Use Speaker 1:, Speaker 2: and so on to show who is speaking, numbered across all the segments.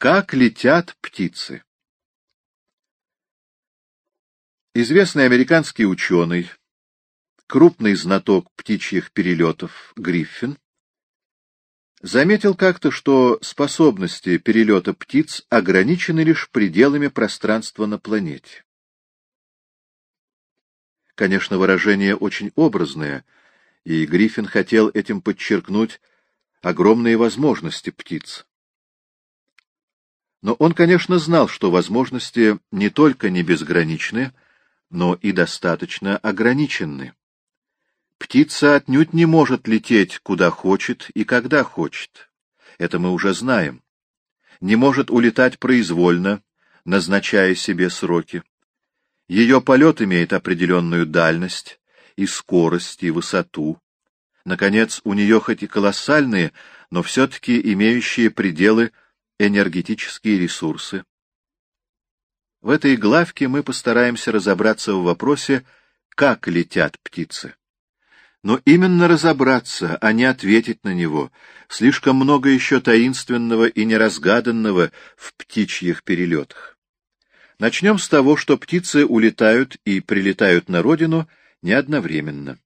Speaker 1: Как летят птицы? Известный американский ученый, крупный знаток птичьих перелетов Гриффин, заметил как-то, что способности перелета птиц ограничены лишь пределами пространства на планете. Конечно, выражение очень образное, и Гриффин хотел этим подчеркнуть огромные возможности птиц. Но он, конечно, знал, что возможности не только не безграничны, но и достаточно ограничены. Птица отнюдь не может лететь куда хочет и когда хочет. Это мы уже знаем. Не может улетать произвольно, назначая себе сроки. Ее полет имеет определенную дальность, и скорость, и высоту. Наконец, у нее хоть и колоссальные, но все-таки имеющие пределы энергетические ресурсы. В этой главке мы постараемся разобраться в вопросе, как летят птицы. Но именно разобраться, а не ответить на него. Слишком много еще таинственного и неразгаданного в птичьих перелетах. Начнем с того, что птицы улетают и прилетают на родину не одновременно.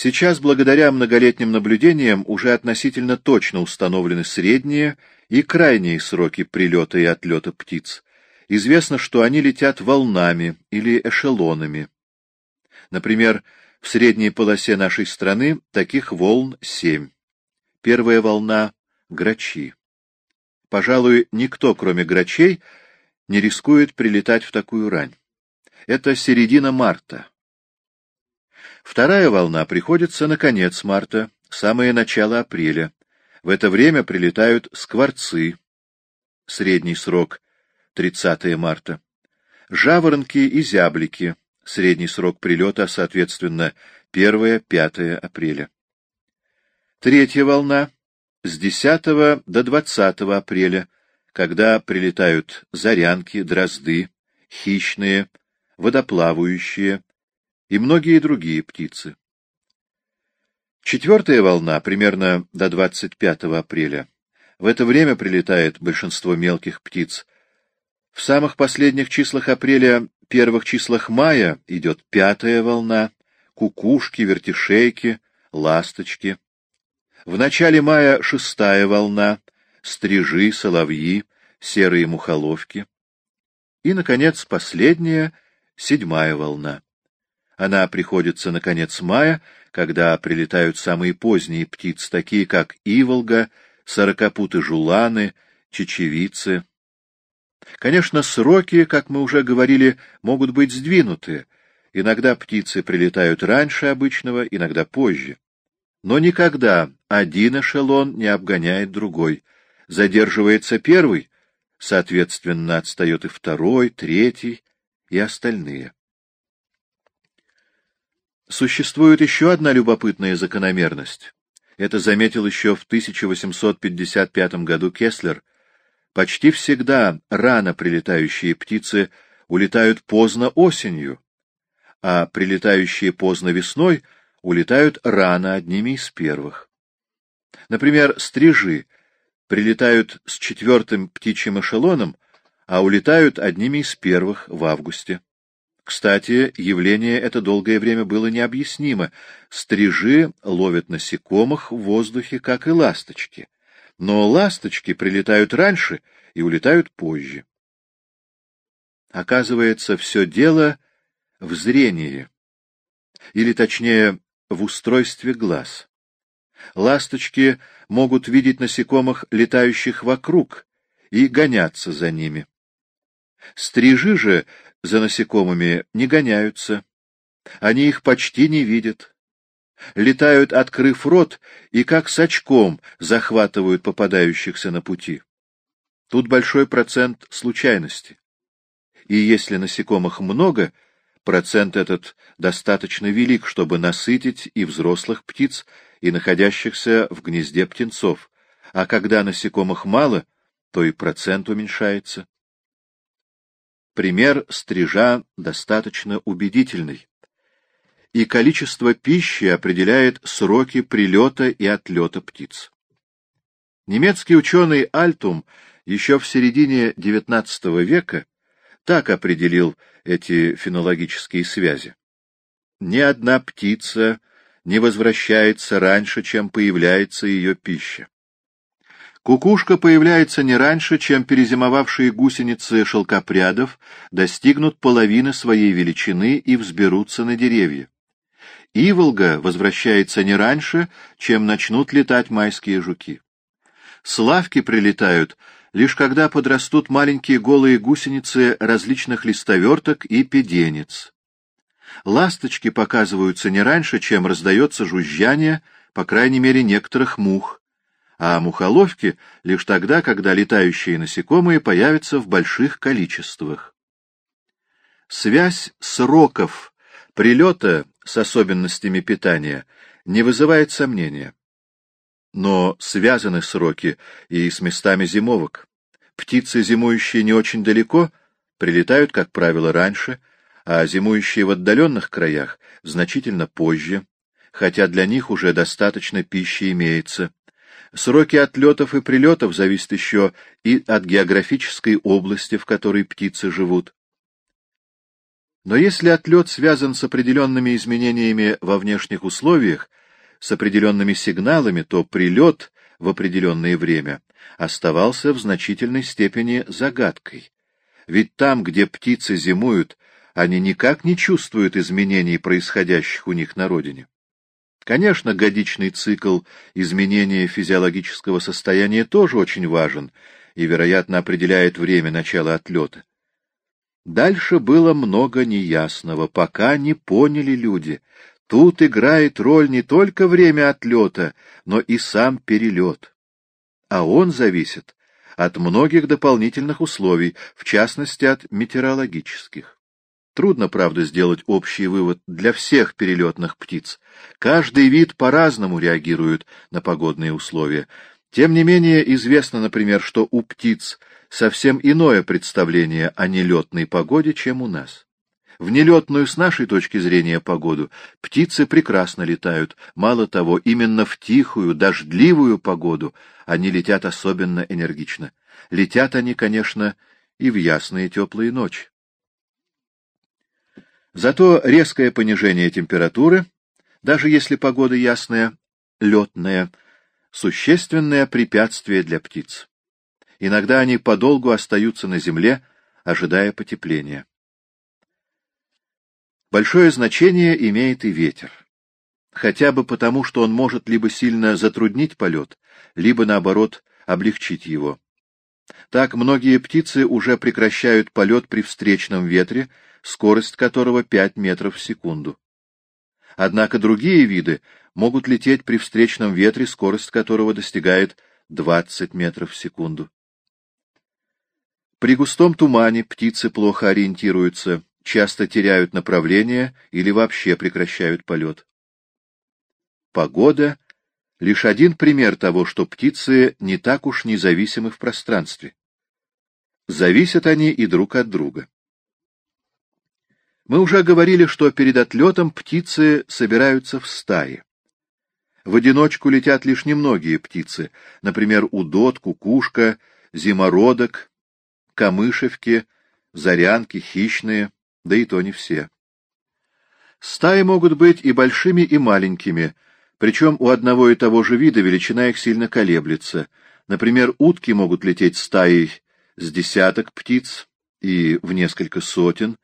Speaker 1: Сейчас, благодаря многолетним наблюдениям, уже относительно точно установлены средние и крайние сроки прилета и отлета птиц, Известно, что они летят волнами или эшелонами. Например, в средней полосе нашей страны таких волн семь. Первая волна — грачи. Пожалуй, никто, кроме грачей, не рискует прилетать в такую рань. Это середина марта. Вторая волна приходится на конец марта, самое начало апреля. В это время прилетают скворцы. Средний срок 30 марта. Жаворонки и зяблики. Средний срок прилета, соответственно, 1-5 апреля. Третья волна с 10 до 20 апреля, когда прилетают зарянки, дрозды, хищные, водоплавающие и многие другие птицы. Четвертая волна, примерно до 25 апреля. В это время прилетает большинство мелких птиц, в самых последних числах апреля, первых числах мая идет пятая волна, кукушки, вертишейки, ласточки. В начале мая шестая волна, стрижи, соловьи, серые мухоловки. И, наконец, последняя, седьмая волна. Она приходится на конец мая, когда прилетают самые поздние птицы, такие как иволга, сорокопуты-жуланы, чечевицы, Конечно, сроки, как мы уже говорили, могут быть сдвинуты. Иногда птицы прилетают раньше обычного, иногда позже. Но никогда один эшелон не обгоняет другой. Задерживается первый, соответственно, отстает и второй, третий и остальные. Существует еще одна любопытная закономерность. Это заметил еще в 1855 году Кеслер — Почти всегда рано прилетающие птицы улетают поздно осенью, а прилетающие поздно весной улетают рано одними из первых. Например, стрижи прилетают с четвертым птичьим эшелоном, а улетают одними из первых в августе. Кстати, явление это долгое время было необъяснимо. Стрижи ловят насекомых в воздухе, как и ласточки но ласточки прилетают раньше и улетают позже. Оказывается, все дело в зрении, или точнее, в устройстве глаз. Ласточки могут видеть насекомых, летающих вокруг, и гоняться за ними. Стрижи же за насекомыми не гоняются. Они их почти не видят летают, открыв рот, и как с очком захватывают попадающихся на пути. Тут большой процент случайности. И если насекомых много, процент этот достаточно велик, чтобы насытить и взрослых птиц, и находящихся в гнезде птенцов, а когда насекомых мало, то и процент уменьшается. Пример стрижа достаточно убедительный и количество пищи определяет сроки прилета и отлета птиц. Немецкий ученый Альтум еще в середине XIX века так определил эти фенологические связи. Ни одна птица не возвращается раньше, чем появляется ее пища. Кукушка появляется не раньше, чем перезимовавшие гусеницы шелкопрядов достигнут половины своей величины и взберутся на деревья. Иволга возвращается не раньше, чем начнут летать майские жуки. Славки прилетают лишь когда подрастут маленькие голые гусеницы различных листоверток и педенец. Ласточки показываются не раньше, чем раздается жужжание, по крайней мере, некоторых мух, а мухоловки лишь тогда, когда летающие насекомые появятся в больших количествах. Связь сроков прилета с особенностями питания не вызывает сомнения. Но связаны сроки и с местами зимовок. Птицы, зимующие не очень далеко, прилетают, как правило, раньше, а зимующие в отдаленных краях значительно позже, хотя для них уже достаточно пищи имеется. Сроки отлетов и прилетов зависят еще и от географической области, в которой птицы живут. Но если отлет связан с определенными изменениями во внешних условиях, с определенными сигналами, то прилет в определенное время оставался в значительной степени загадкой. Ведь там, где птицы зимуют, они никак не чувствуют изменений, происходящих у них на родине. Конечно, годичный цикл изменения физиологического состояния тоже очень важен и, вероятно, определяет время начала отлета. Дальше было много неясного, пока не поняли люди. Тут играет роль не только время отлета, но и сам перелет. А он зависит от многих дополнительных условий, в частности от метеорологических. Трудно, правда, сделать общий вывод для всех перелетных птиц. Каждый вид по-разному реагирует на погодные условия. Тем не менее, известно, например, что у птиц совсем иное представление о нелетной погоде, чем у нас. В нелетную с нашей точки зрения погоду птицы прекрасно летают. Мало того, именно в тихую, дождливую погоду они летят особенно энергично. Летят они, конечно, и в ясные теплые ночи. Зато резкое понижение температуры, даже если погода ясная, летная, существенное препятствие для птиц. Иногда они подолгу остаются на земле, ожидая потепления. Большое значение имеет и ветер. Хотя бы потому, что он может либо сильно затруднить полет, либо, наоборот, облегчить его. Так многие птицы уже прекращают полет при встречном ветре, скорость которого 5 метров в секунду. Однако другие виды могут лететь при встречном ветре, скорость которого достигает 20 метров в секунду. При густом тумане птицы плохо ориентируются, часто теряют направление или вообще прекращают полет. Погода — лишь один пример того, что птицы не так уж независимы в пространстве. Зависят они и друг от друга. Мы уже говорили, что перед отлетом птицы собираются в стаи. В одиночку летят лишь немногие птицы, например, удот, кукушка, зимородок, камышевки, зарянки, хищные, да и то не все. Стаи могут быть и большими, и маленькими, причем у одного и того же вида величина их сильно колеблется. Например, утки могут лететь стаей с десяток птиц и в несколько сотен,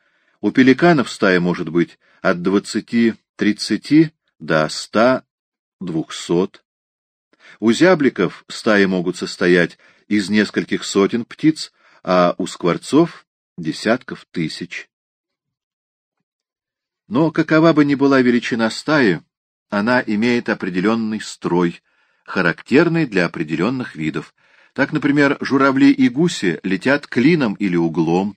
Speaker 1: у пеликанов стая может быть от двадцати-тридцати до ста-двухсот. У зябликов стаи могут состоять из нескольких сотен птиц, а у скворцов — десятков тысяч. Но какова бы ни была величина стаи, она имеет определенный строй, характерный для определенных видов. Так, например, журавли и гуси летят клином или углом,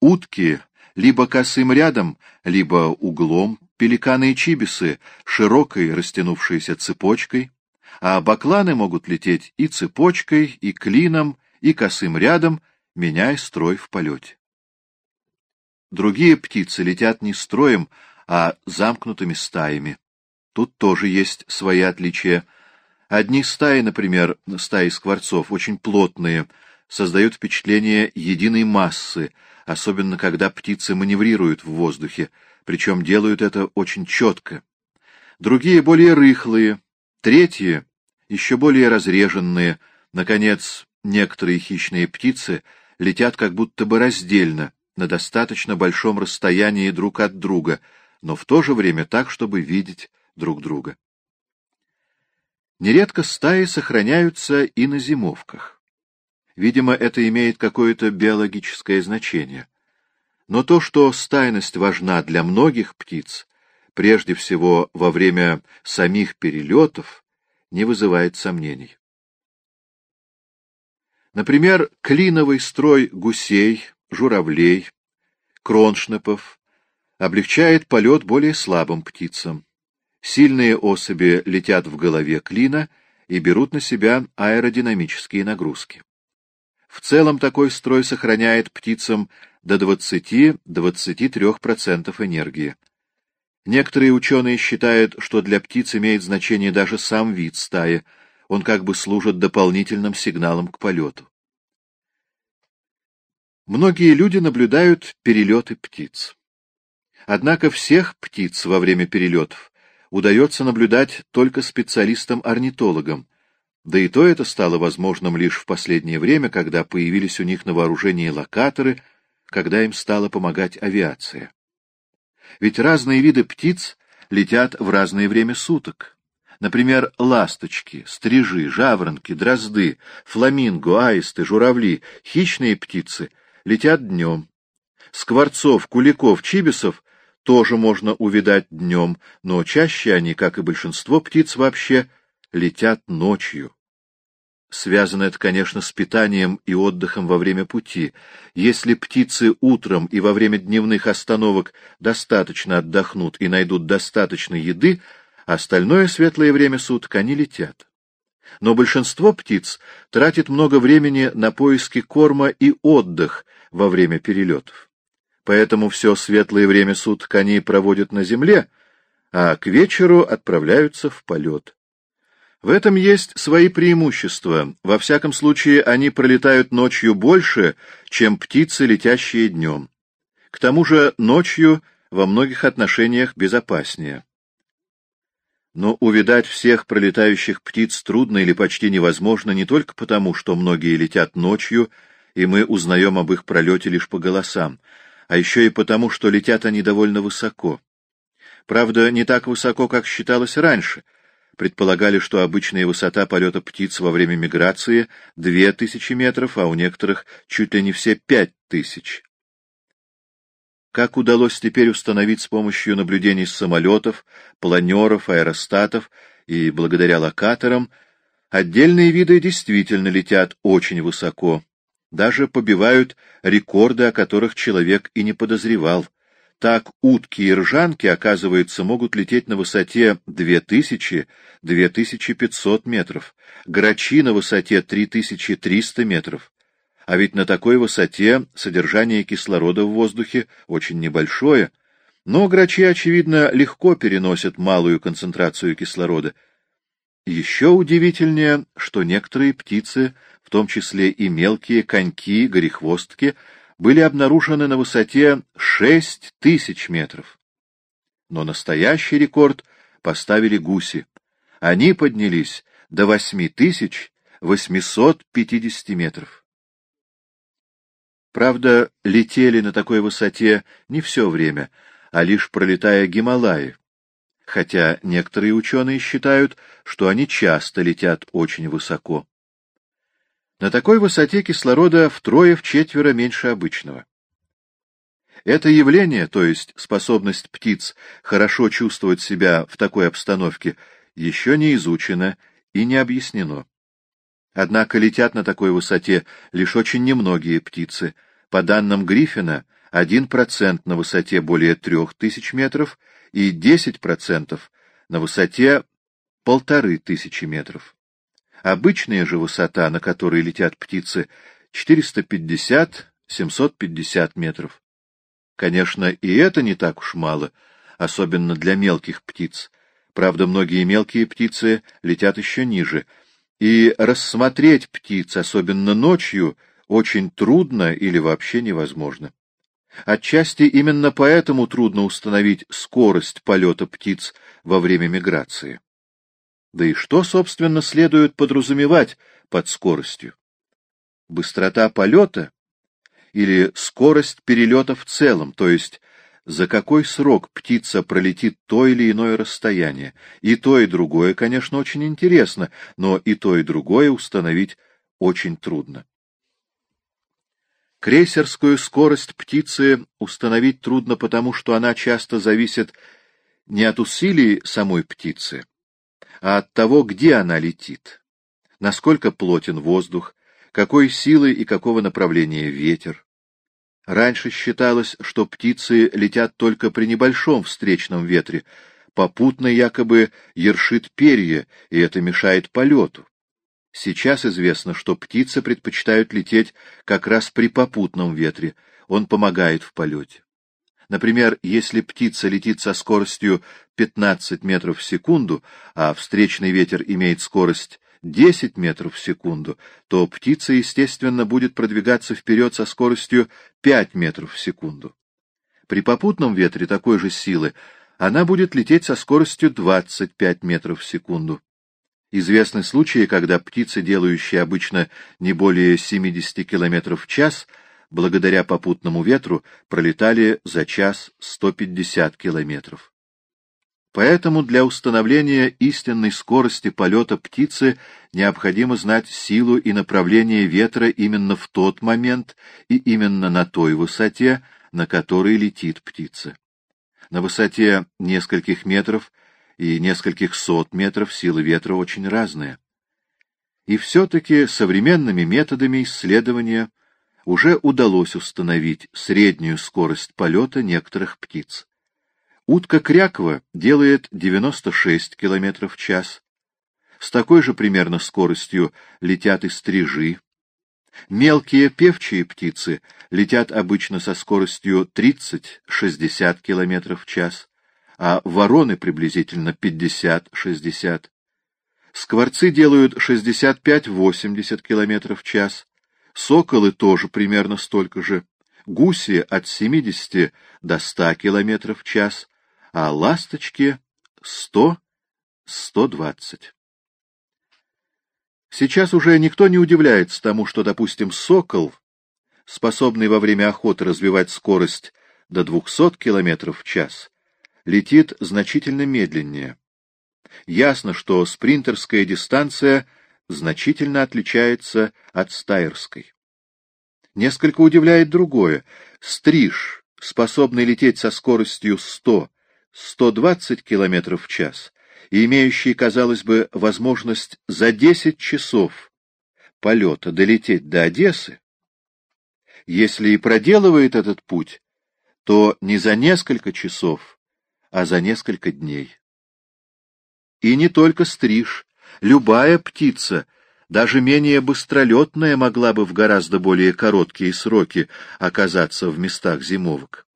Speaker 1: утки либо косым рядом, либо углом, пеликаны и чибисы широкой растянувшейся цепочкой, а бакланы могут лететь и цепочкой, и клином, и косым рядом, меняя строй в полете. Другие птицы летят не строем, а замкнутыми стаями. Тут тоже есть свои отличия. Одни стаи, например, стаи скворцов, очень плотные, создает впечатление единой массы, особенно когда птицы маневрируют в воздухе, причем делают это очень четко. Другие более рыхлые, третьи еще более разреженные, наконец, некоторые хищные птицы летят как будто бы раздельно, на достаточно большом расстоянии друг от друга, но в то же время так, чтобы видеть друг друга. Нередко стаи сохраняются и на зимовках. Видимо, это имеет какое-то биологическое значение. Но то, что стайность важна для многих птиц, прежде всего во время самих перелетов, не вызывает сомнений. Например, клиновый строй гусей, журавлей, кроншнепов облегчает полет более слабым птицам. Сильные особи летят в голове клина и берут на себя аэродинамические нагрузки. В целом такой строй сохраняет птицам до 20-23% энергии. Некоторые ученые считают, что для птиц имеет значение даже сам вид стаи, он как бы служит дополнительным сигналом к полету. Многие люди наблюдают перелеты птиц. Однако всех птиц во время перелетов удается наблюдать только специалистам-орнитологам, да и то это стало возможным лишь в последнее время, когда появились у них на вооружении локаторы, когда им стала помогать авиация. Ведь разные виды птиц летят в разное время суток. Например, ласточки, стрижи, жаворонки, дрозды, фламинго, аисты, журавли, хищные птицы летят днем. Скворцов, куликов, чибисов тоже можно увидать днем, но чаще они, как и большинство птиц вообще, летят ночью. Связано это, конечно, с питанием и отдыхом во время пути. Если птицы утром и во время дневных остановок достаточно отдохнут и найдут достаточно еды, остальное светлое время суток они летят. Но большинство птиц тратит много времени на поиски корма и отдых во время перелетов. Поэтому все светлое время суток они проводят на земле, а к вечеру отправляются в полет. В этом есть свои преимущества. Во всяком случае, они пролетают ночью больше, чем птицы, летящие днем. К тому же ночью во многих отношениях безопаснее. Но увидать всех пролетающих птиц трудно или почти невозможно не только потому, что многие летят ночью, и мы узнаем об их пролете лишь по голосам, а еще и потому, что летят они довольно высоко. Правда, не так высоко, как считалось раньше — предполагали, что обычная высота полета птиц во время миграции — две тысячи метров, а у некоторых чуть ли не все пять тысяч. Как удалось теперь установить с помощью наблюдений с самолетов, планеров, аэростатов и благодаря локаторам, отдельные виды действительно летят очень высоко, даже побивают рекорды, о которых человек и не подозревал — так утки и ржанки, оказывается, могут лететь на высоте 2000-2500 метров, грачи на высоте 3300 метров. А ведь на такой высоте содержание кислорода в воздухе очень небольшое, но грачи, очевидно, легко переносят малую концентрацию кислорода. Еще удивительнее, что некоторые птицы, в том числе и мелкие коньки, горехвостки, были обнаружены на высоте 6 тысяч метров. Но настоящий рекорд поставили гуси. Они поднялись до 8850 метров. Правда, летели на такой высоте не все время, а лишь пролетая Гималаи, хотя некоторые ученые считают, что они часто летят очень высоко. На такой высоте кислорода втрое-вчетверо меньше обычного. Это явление, то есть способность птиц хорошо чувствовать себя в такой обстановке, еще не изучено и не объяснено. Однако летят на такой высоте лишь очень немногие птицы. По данным Гриффина, 1% на высоте более 3000 метров и 10% на высоте полторы тысячи метров. Обычная же высота, на которой летят птицы, 450-750 метров. Конечно, и это не так уж мало, особенно для мелких птиц. Правда, многие мелкие птицы летят еще ниже, и рассмотреть птиц, особенно ночью, очень трудно или вообще невозможно. Отчасти именно поэтому трудно установить скорость полета птиц во время миграции. Да и что, собственно, следует подразумевать под скоростью? Быстрота полета или скорость перелета в целом, то есть за какой срок птица пролетит то или иное расстояние. И то, и другое, конечно, очень интересно, но и то, и другое установить очень трудно. Крейсерскую скорость птицы установить трудно потому, что она часто зависит не от усилий самой птицы, а от того, где она летит, насколько плотен воздух, какой силы и какого направления ветер. Раньше считалось, что птицы летят только при небольшом встречном ветре, попутно якобы ершит перья, и это мешает полету. Сейчас известно, что птицы предпочитают лететь как раз при попутном ветре, он помогает в полете. Например, если птица летит со скоростью 15 метров в секунду, а встречный ветер имеет скорость 10 метров в секунду, то птица, естественно, будет продвигаться вперед со скоростью 5 метров в секунду. При попутном ветре такой же силы она будет лететь со скоростью 25 метров в секунду. Известны случаи, когда птицы, делающие обычно не более 70 км в час, благодаря попутному ветру пролетали за час 150 километров. Поэтому для установления истинной скорости полета птицы необходимо знать силу и направление ветра именно в тот момент и именно на той высоте, на которой летит птица. На высоте нескольких метров и нескольких сот метров сила ветра очень разная. И все-таки современными методами исследования уже удалось установить среднюю скорость полета некоторых птиц. Утка кряква делает 96 км в час. С такой же примерно скоростью летят и стрижи. Мелкие певчие птицы летят обычно со скоростью 30-60 км в час а вороны приблизительно 50-60. Скворцы делают 65-80 км в час, соколы тоже примерно столько же, гуси от 70 до 100 км в час, а ласточки 100-120. Сейчас уже никто не удивляется тому, что, допустим, сокол, способный во время охоты развивать скорость до 200 км в час, летит значительно медленнее. Ясно, что спринтерская дистанция значительно отличается от стайерской. Несколько удивляет другое. Стриж, способный лететь со скоростью 100-120 км в час и имеющий, казалось бы, возможность за 10 часов полета долететь до Одессы, если и проделывает этот путь, то не за несколько часов, а за несколько дней. И не только стриж, любая птица, даже менее быстролетная, могла бы в гораздо более короткие сроки оказаться в местах зимовок.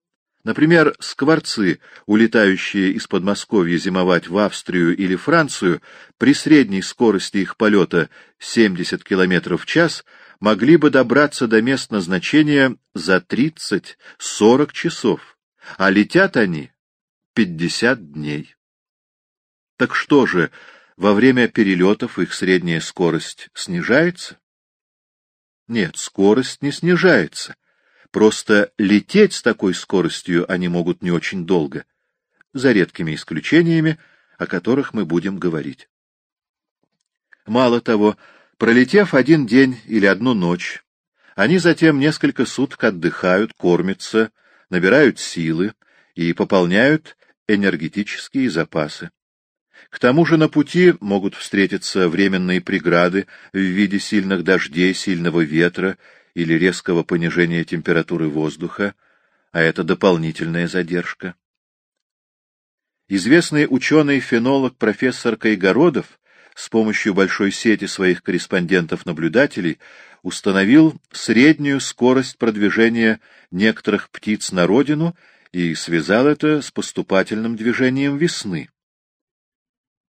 Speaker 1: Например, скворцы, улетающие из Подмосковья зимовать в Австрию или Францию, при средней скорости их полета 70 км в час, могли бы добраться до мест назначения за 30-40 часов, а летят они пятьдесят дней. Так что же, во время перелетов их средняя скорость снижается? Нет, скорость не снижается. Просто лететь с такой скоростью они могут не очень долго, за редкими исключениями, о которых мы будем говорить. Мало того, пролетев один день или одну ночь, они затем несколько суток отдыхают, кормятся, набирают силы и пополняют энергетические запасы. К тому же на пути могут встретиться временные преграды в виде сильных дождей, сильного ветра или резкого понижения температуры воздуха, а это дополнительная задержка. Известный ученый-фенолог профессор Кайгородов с помощью большой сети своих корреспондентов-наблюдателей установил среднюю скорость продвижения некоторых птиц на родину и связал это с поступательным движением весны.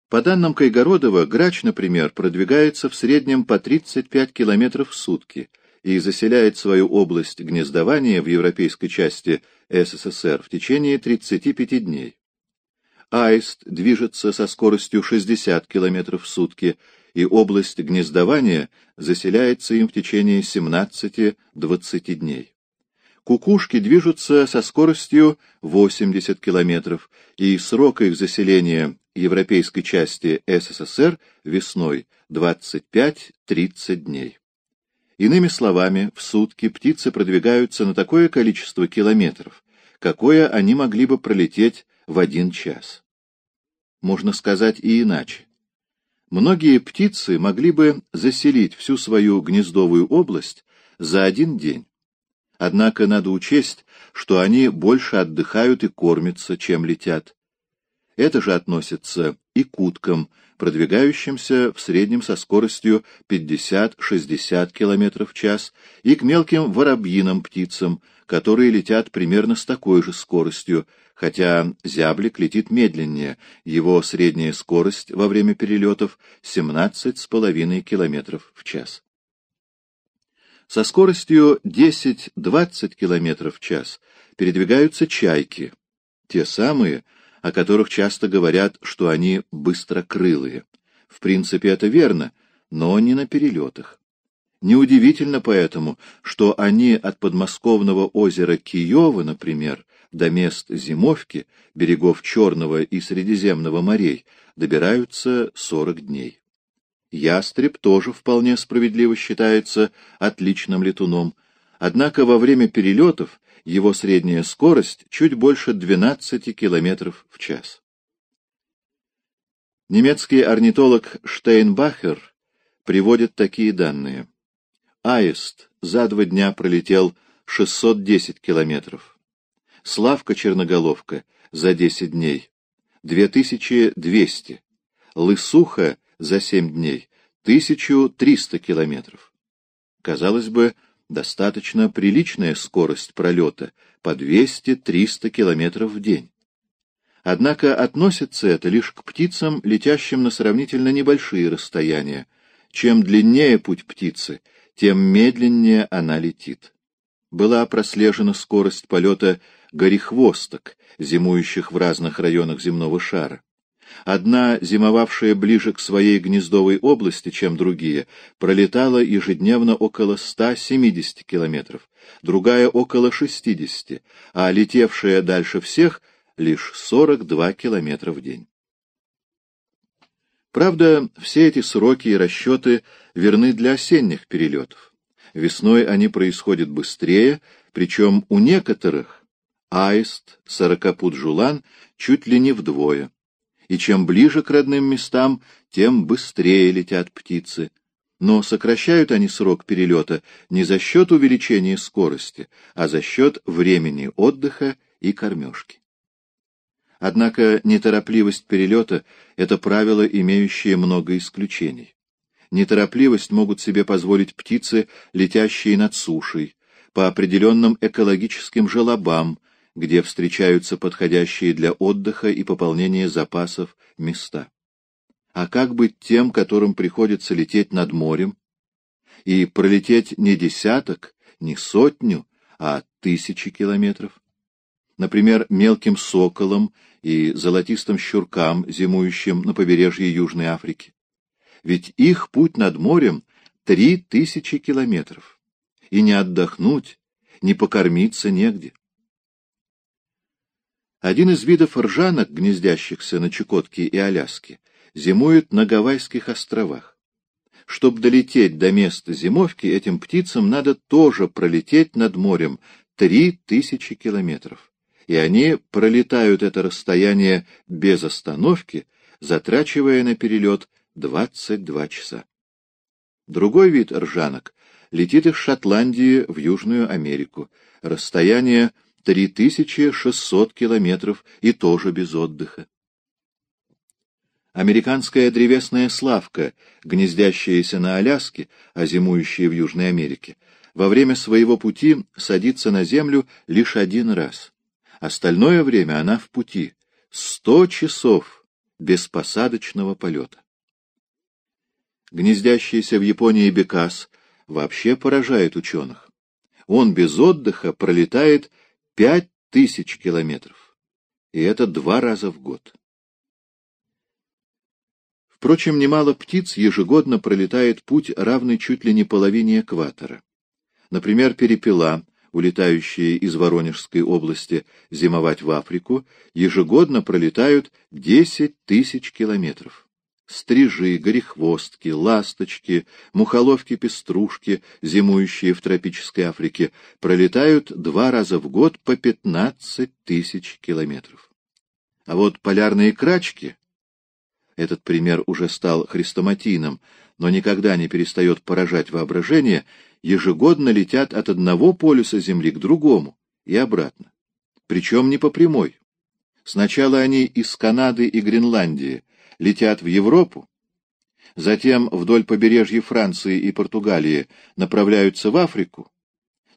Speaker 1: По данным Кайгородова, грач, например, продвигается в среднем по 35 км в сутки, и заселяет свою область гнездования в европейской части СССР в течение 35 дней. Аист движется со скоростью 60 км в сутки, и область гнездования заселяется им в течение 17-20 дней. Кукушки движутся со скоростью 80 км, и срок их заселения европейской части СССР весной 25-30 дней. Иными словами, в сутки птицы продвигаются на такое количество километров, какое они могли бы пролететь в один час. Можно сказать и иначе. Многие птицы могли бы заселить всю свою гнездовую область за один день. Однако надо учесть, что они больше отдыхают и кормятся, чем летят. Это же относится и к уткам, продвигающимся в среднем со скоростью 50-60 км в час, и к мелким воробьиным птицам, которые летят примерно с такой же скоростью, хотя зяблик летит медленнее, его средняя скорость во время перелетов 17,5 км в час. Со скоростью 10-20 км в час передвигаются чайки, те самые, о которых часто говорят, что они быстрокрылые. В принципе, это верно, но не на перелетах. Неудивительно поэтому, что они от подмосковного озера Киева, например, до мест зимовки, берегов Черного и Средиземного морей, добираются 40 дней. Ястреб тоже вполне справедливо считается отличным летуном, однако во время перелетов его средняя скорость чуть больше 12 км в час. Немецкий орнитолог Штейнбахер приводит такие данные. Аист за два дня пролетел 610 километров. Славка-черноголовка за 10 дней 2200. Лысуха за 7 дней 1300 километров. Казалось бы, достаточно приличная скорость пролета по 200-300 км в день. Однако относится это лишь к птицам, летящим на сравнительно небольшие расстояния. Чем длиннее путь птицы, тем медленнее она летит. Была прослежена скорость полета горехвосток, зимующих в разных районах земного шара. Одна, зимовавшая ближе к своей гнездовой области, чем другие, пролетала ежедневно около 170 километров, другая — около 60, а летевшая дальше всех — лишь 42 километра в день. Правда, все эти сроки и расчеты верны для осенних перелетов. Весной они происходят быстрее, причем у некоторых аист, сорокопут-жулан чуть ли не вдвое и чем ближе к родным местам, тем быстрее летят птицы. Но сокращают они срок перелета не за счет увеличения скорости, а за счет времени отдыха и кормежки. Однако неторопливость перелета — это правило, имеющее много исключений. Неторопливость могут себе позволить птицы, летящие над сушей, по определенным экологическим желобам, где встречаются подходящие для отдыха и пополнения запасов места. А как быть тем, которым приходится лететь над морем? И пролететь не десяток, не сотню, а тысячи километров? Например, мелким соколам и золотистым щуркам, зимующим на побережье Южной Африки. Ведь их путь над морем — три тысячи километров. И не отдохнуть, не покормиться негде. Один из видов ржанок, гнездящихся на Чукотке и Аляске, зимует на Гавайских островах. Чтобы долететь до места зимовки, этим птицам надо тоже пролететь над морем три тысячи километров. И они пролетают это расстояние без остановки, затрачивая на перелет 22 часа. Другой вид ржанок летит из Шотландии в Южную Америку. Расстояние 3600 километров и тоже без отдыха. Американская древесная славка, гнездящаяся на Аляске, а зимующая в Южной Америке, во время своего пути садится на землю лишь один раз. Остальное время она в пути. Сто часов без посадочного полета. Гнездящийся в Японии бекас вообще поражает ученых. Он без отдыха пролетает пять тысяч километров. И это два раза в год. Впрочем, немало птиц ежегодно пролетает путь, равный чуть ли не половине экватора. Например, перепела, улетающие из Воронежской области зимовать в Африку, ежегодно пролетают 10 тысяч километров. Стрижи, горехвостки, ласточки, мухоловки-пеструшки, зимующие в тропической Африке, пролетают два раза в год по 15 тысяч километров. А вот полярные крачки, этот пример уже стал хрестоматийным, но никогда не перестает поражать воображение, ежегодно летят от одного полюса Земли к другому и обратно. Причем не по прямой. Сначала они из Канады и Гренландии летят в Европу, затем вдоль побережья Франции и Португалии направляются в Африку,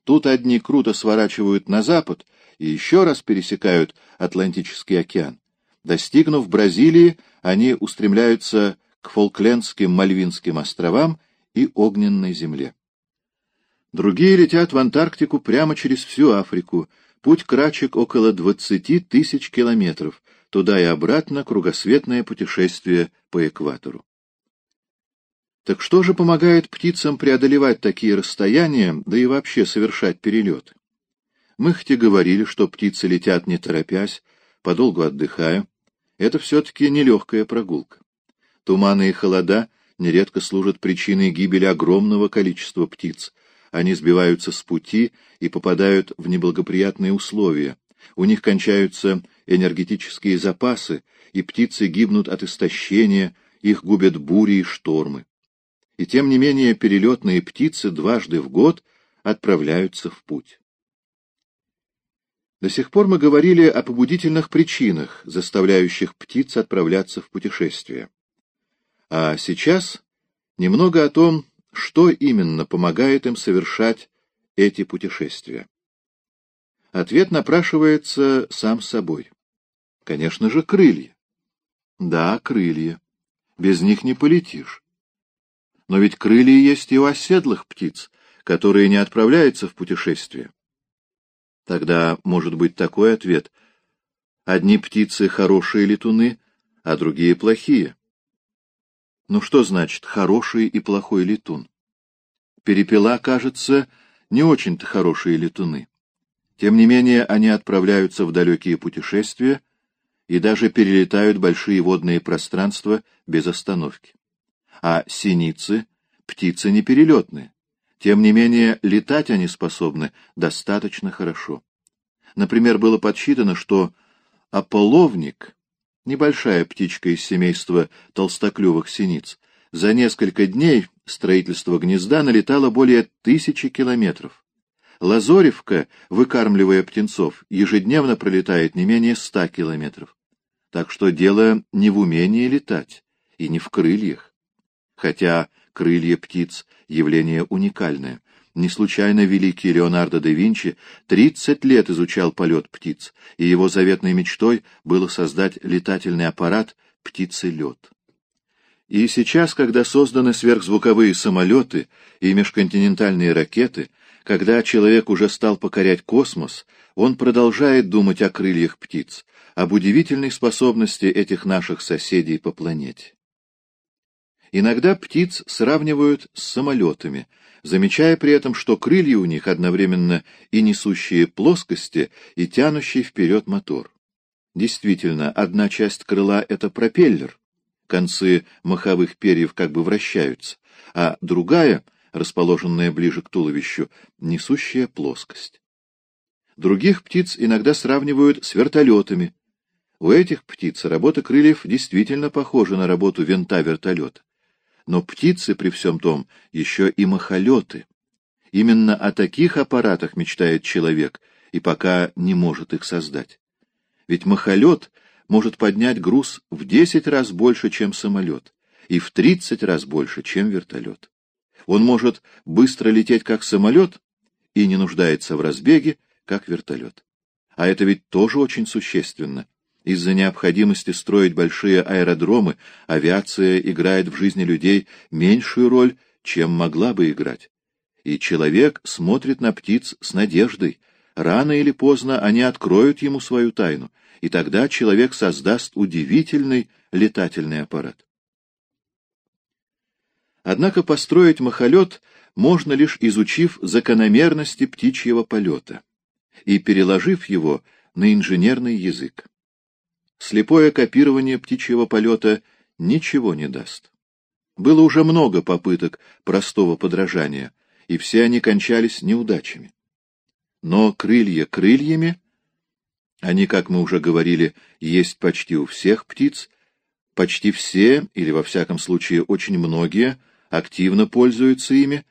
Speaker 1: тут одни круто сворачивают на запад и еще раз пересекают Атлантический океан. Достигнув Бразилии, они устремляются к Фолклендским Мальвинским островам и Огненной земле. Другие летят в Антарктику прямо через всю Африку, путь крачек около 20 тысяч километров, туда и обратно кругосветное путешествие по экватору. Так что же помогает птицам преодолевать такие расстояния, да и вообще совершать перелеты? Мы хоть и говорили, что птицы летят не торопясь, подолгу отдыхая. Это все-таки нелегкая прогулка. Туманы и холода нередко служат причиной гибели огромного количества птиц. Они сбиваются с пути и попадают в неблагоприятные условия. У них кончаются энергетические запасы, и птицы гибнут от истощения, их губят бури и штормы. И тем не менее перелетные птицы дважды в год отправляются в путь. До сих пор мы говорили о побудительных причинах, заставляющих птиц отправляться в путешествие. А сейчас немного о том, что именно помогает им совершать эти путешествия. Ответ напрашивается сам собой. Конечно же, крылья. Да, крылья. Без них не полетишь. Но ведь крылья есть и у оседлых птиц, которые не отправляются в путешествие. Тогда может быть такой ответ. Одни птицы хорошие летуны, а другие плохие. Ну что значит хороший и плохой летун? Перепела, кажется, не очень-то хорошие летуны. Тем не менее, они отправляются в далекие путешествия и даже перелетают большие водные пространства без остановки. А синицы — птицы неперелетные. Тем не менее, летать они способны достаточно хорошо. Например, было подсчитано, что ополовник, небольшая птичка из семейства толстоклювых синиц, за несколько дней строительства гнезда налетало более тысячи километров. Лазоревка, выкармливая птенцов, ежедневно пролетает не менее ста километров. Так что дело не в умении летать и не в крыльях. Хотя крылья птиц — явление уникальное. Не случайно великий Леонардо да Винчи 30 лет изучал полет птиц, и его заветной мечтой было создать летательный аппарат «птицы-лед». И сейчас, когда созданы сверхзвуковые самолеты и межконтинентальные ракеты, когда человек уже стал покорять космос, он продолжает думать о крыльях птиц, об удивительной способности этих наших соседей по планете. Иногда птиц сравнивают с самолетами, замечая при этом, что крылья у них одновременно и несущие плоскости, и тянущий вперед мотор. Действительно, одна часть крыла — это пропеллер, концы маховых перьев как бы вращаются, а другая, расположенная ближе к туловищу, несущая плоскость. Других птиц иногда сравнивают с вертолетами. У этих птиц работа крыльев действительно похожа на работу винта вертолета. Но птицы при всем том еще и махолеты. Именно о таких аппаратах мечтает человек, и пока не может их создать. Ведь махолет может поднять груз в десять раз больше, чем самолет, и в тридцать раз больше, чем вертолет. Он может быстро лететь, как самолет, и не нуждается в разбеге, как вертолет. А это ведь тоже очень существенно. Из-за необходимости строить большие аэродромы авиация играет в жизни людей меньшую роль, чем могла бы играть. и человек смотрит на птиц с надеждой. Рано или поздно они откроют ему свою тайну, и тогда человек создаст удивительный летательный аппарат. Однако построить махолет можно лишь изучив закономерности птичьего полета и переложив его на инженерный язык. Слепое копирование птичьего полета ничего не даст. Было уже много попыток простого подражания, и все они кончались неудачами. Но крылья крыльями, они, как мы уже говорили, есть почти у всех птиц, почти все, или во всяком случае очень многие, активно пользуются ими,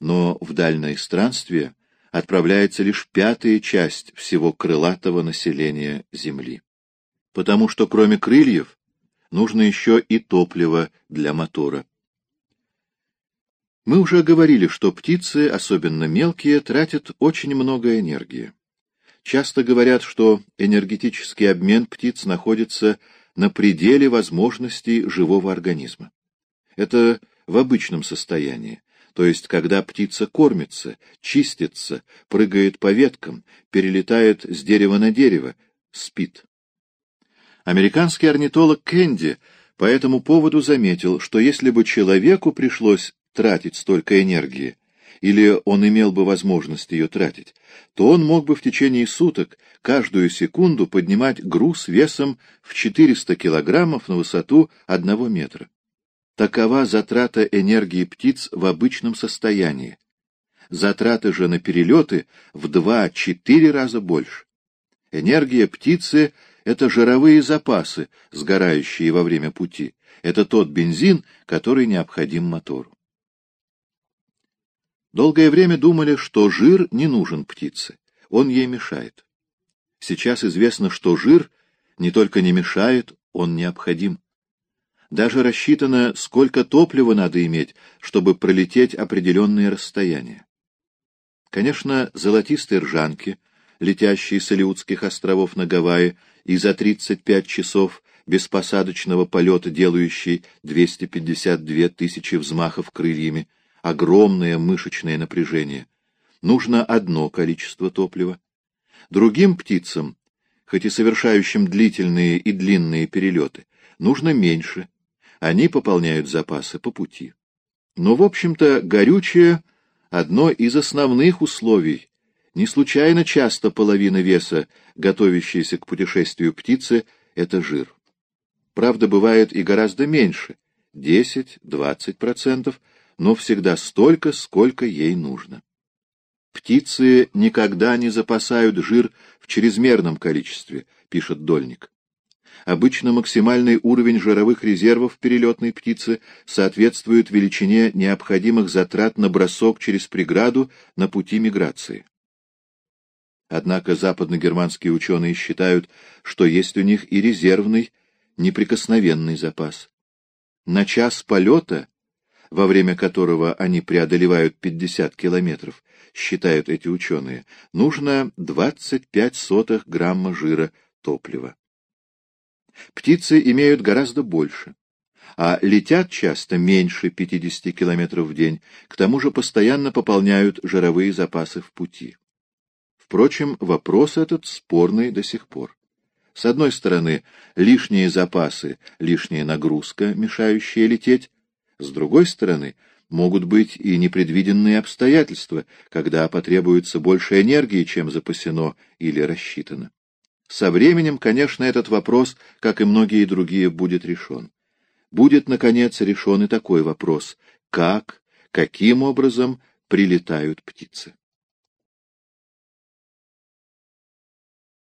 Speaker 1: но в дальнее странствие отправляется лишь пятая часть всего крылатого населения Земли. Потому что кроме крыльев нужно еще и топливо для мотора. Мы уже говорили, что птицы, особенно мелкие, тратят очень много энергии. Часто говорят, что энергетический обмен птиц находится на пределе возможностей живого организма. Это в обычном состоянии, то есть когда птица кормится, чистится, прыгает по веткам, перелетает с дерева на дерево, спит. Американский орнитолог Кенди по этому поводу заметил, что если бы человеку пришлось тратить столько энергии, или он имел бы возможность ее тратить, то он мог бы в течение суток каждую секунду поднимать груз весом в 400 килограммов на высоту одного метра. Такова затрата энергии птиц в обычном состоянии. Затраты же на перелеты в 2-4 раза больше. Энергия птицы — это жировые запасы, сгорающие во время пути. Это тот бензин, который необходим мотору. Долгое время думали, что жир не нужен птице, он ей мешает. Сейчас известно, что жир не только не мешает, он необходим. Даже рассчитано, сколько топлива надо иметь, чтобы пролететь определенные расстояния. Конечно, золотистые ржанки, летящие с Алиутских островов на Гавайи и за 35 часов беспосадочного полета делающие 252 тысячи взмахов крыльями, огромное мышечное напряжение. Нужно одно количество топлива. Другим птицам, хоть и совершающим длительные и длинные перелеты, нужно меньше, они пополняют запасы по пути. Но, в общем-то, горючее — одно из основных условий. Не случайно часто половина веса, готовящейся к путешествию птицы, — это жир. Правда, бывает и гораздо меньше — 10-20%, но всегда столько, сколько ей нужно. Птицы никогда не запасают жир в чрезмерном количестве, пишет Дольник. Обычно максимальный уровень жировых резервов перелетной птицы соответствует величине необходимых затрат на бросок через преграду на пути миграции. Однако западногерманские ученые считают, что есть у них и резервный, неприкосновенный запас. На час полета, во время которого они преодолевают 50 километров, считают эти ученые, нужно 25 сотых грамма жира топлива. Птицы имеют гораздо больше, а летят часто меньше 50 км в день, к тому же постоянно пополняют жировые запасы в пути. Впрочем, вопрос этот спорный до сих пор. С одной стороны, лишние запасы, лишняя нагрузка, мешающая лететь, с другой стороны, могут быть и непредвиденные обстоятельства, когда потребуется больше энергии, чем запасено или рассчитано. Со временем, конечно, этот вопрос, как и многие другие, будет решен. Будет, наконец, решен и такой вопрос — как, каким образом прилетают птицы.